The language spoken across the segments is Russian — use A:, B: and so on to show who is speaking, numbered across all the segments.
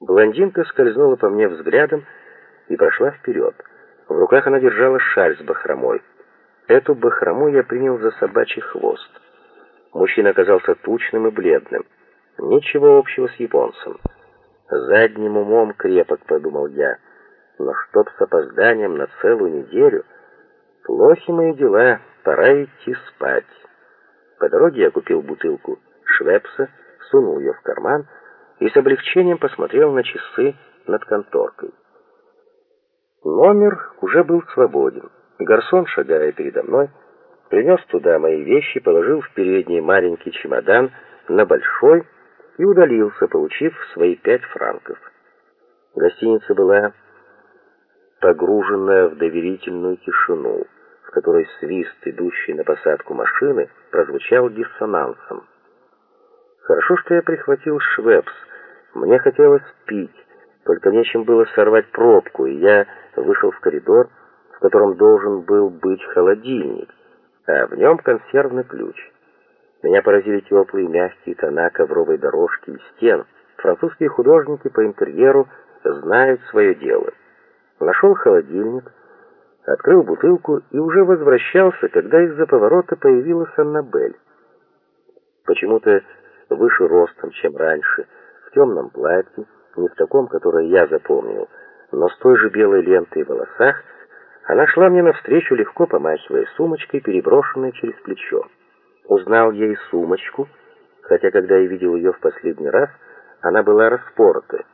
A: Блондинка скользнула по мне взглядом и прошла вперед. В руках она держала шаль с бахромой. Эту бахрому я принял за собачий хвост. Мужчина оказался тучным и бледным. Ничего общего с японцем. Задним умом крепок, подумал я. Но чтоб с опозданием на целую неделю... Плохи мои дела, пора идти спать. По дороге я купил бутылку швепса, сунул ее в карман и с облегчением посмотрел на часы над конторкой. Номер уже был свободен. Гарсон, шагая передо мной, принес туда мои вещи, положил в передний маленький чемодан на большой и удалился, получив свои пять франков. Гостиница была погруженная в доверительную тишину, в которой свист, идущий на посадку машины, прозвучал диссонансом. Хорошо, что я прихватил швепс. Мне хотелось пить, только нечем было сорвать пробку, и я вышел в коридор, в котором должен был быть холодильник, а в нем консервный ключ. Меня поразили теплые мягкие тона ковровой дорожки и стен. Французские художники по интерьеру знают свое дело. Нашел холодильник, открыл бутылку и уже возвращался, когда из-за поворота появилась Аннабель. Почему-то выше ростом, чем раньше, в темном платье, не в таком, которое я запомнил, но с той же белой лентой в волосах, она шла мне навстречу, легко помахивая сумочкой, переброшенной через плечо. Узнал ей сумочку, хотя когда я видел ее в последний раз, она была распорота.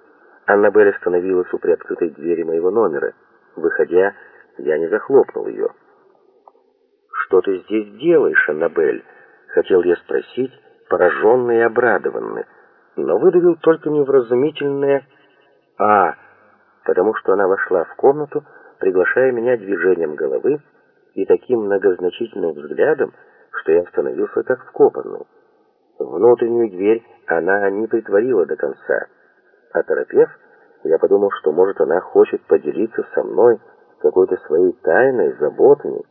A: Аннабель остановилась у приоткрытой двери моего номера. Выходя, я не захлопнул ее. «Что ты здесь делаешь, Аннабель?» — хотел я спросить, пораженный и обрадованный, но выдавил только невразумительное «а», потому что она вошла в комнату, приглашая меня движением головы и таким многозначительным взглядом, что я остановился как вкопанный. Внутреннюю дверь она не притворила до конца. Оторопев, я подумал, что, может, она хочет поделиться со мной какой-то своей тайной, заботами.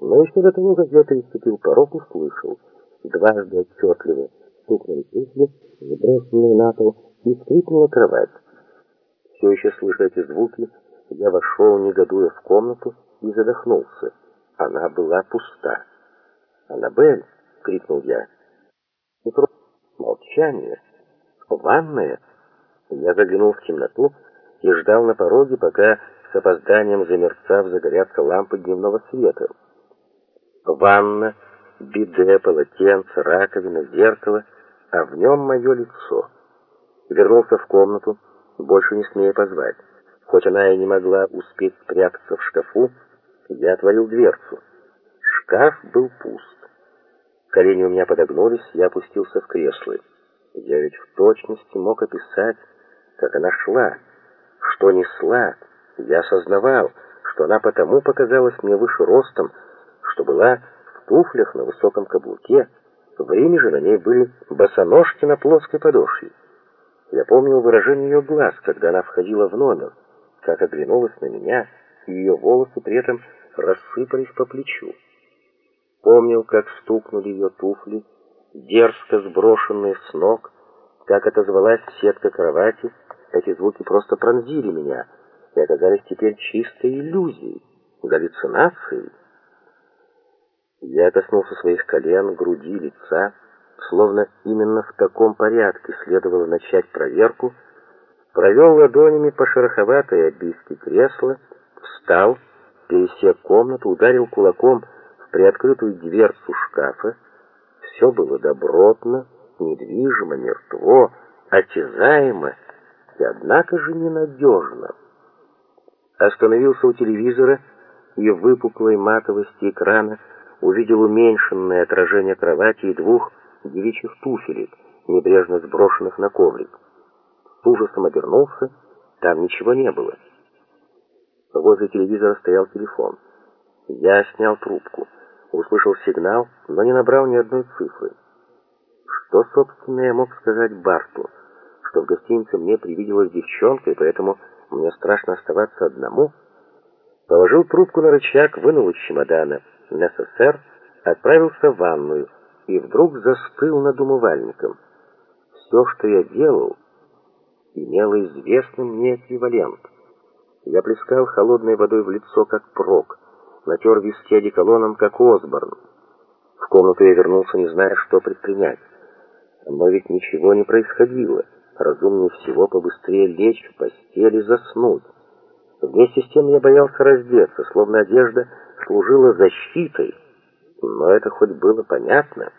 A: Но еще до того, как я переступил порог, услышал. Дважды отчетливо стукнули туфли, сброшенные на пол, и скрипнула кровать. Все еще слыша эти звуки, я вошел, негодуя в комнату, и задохнулся. Она была пуста. «Аннабель!» — крикнул я. И просто молчание. «Ванная?» Я заглянул в темноту и ждал на пороге, пока с опозданием замерцав загорятся лампы дневного света. Ванна, биде, полотенце, раковина, зеркало, а в нем мое лицо. Вернулся в комнату, больше не смея позвать. Хоть она и не могла успеть спрятаться в шкафу, я отворил дверцу. Шкаф был пуст. Колени у меня подогнулись, я опустился в кресло. Я ведь в точности мог описать, как она шла, что несла. Я осознавал, что она потому показалась мне выше ростом, что была в туфлях на высоком каблуке. В Риме же на ней были босоножки на плоской подошве. Я помнил выражение ее глаз, когда она входила в номер, как оглянулась на меня, и ее волосы при этом рассыпались по плечу. Помнил, как стукнули ее туфли, дерзко сброшенные с ног, как отозвалась сетка кровати, эти звуки просто пронзили меня и оказались теперь чистой иллюзией, галлюцинацией. Я коснулся своих колен, груди, лица, словно именно в таком порядке следовало начать проверку, провел ладонями по шероховатой обивке кресла, встал, пересек комнату, ударил кулаком в приоткрытую дверцу шкафа. Все было добротно, недвижимо, мертво, осязаемо и, однако же, ненадежно. Остановился у телевизора и выпуклой матовости экрана увидел уменьшенное отражение кровати и двух девичьих туфелек, небрежно сброшенных на коврик. С ужасом обернулся, там ничего не было. Возле телевизора стоял телефон. Я снял трубку, услышал сигнал, но не набрал ни одной цифры. Что, собственно, я мог сказать Барту? Что в гостинице мне привиделась девчонка, и поэтому мне страшно оставаться одному? Положил трубку на рычаг, вынул из чемодана НССР, отправился в ванную и вдруг застыл над умывальником. Все, что я делал, имела известный мне эквивалент. Я плескал холодной водой в лицо, как прок, натер виски одеколоном, как Осборн. В комнату я вернулся, не зная, что предпринять. Но ведь ничего не происходило. Разумнее всего побыстрее лечь в постели и заснуть. Вместе с тем я боялся раздеться, словно одежда служила защитой. Но это хоть было понятно.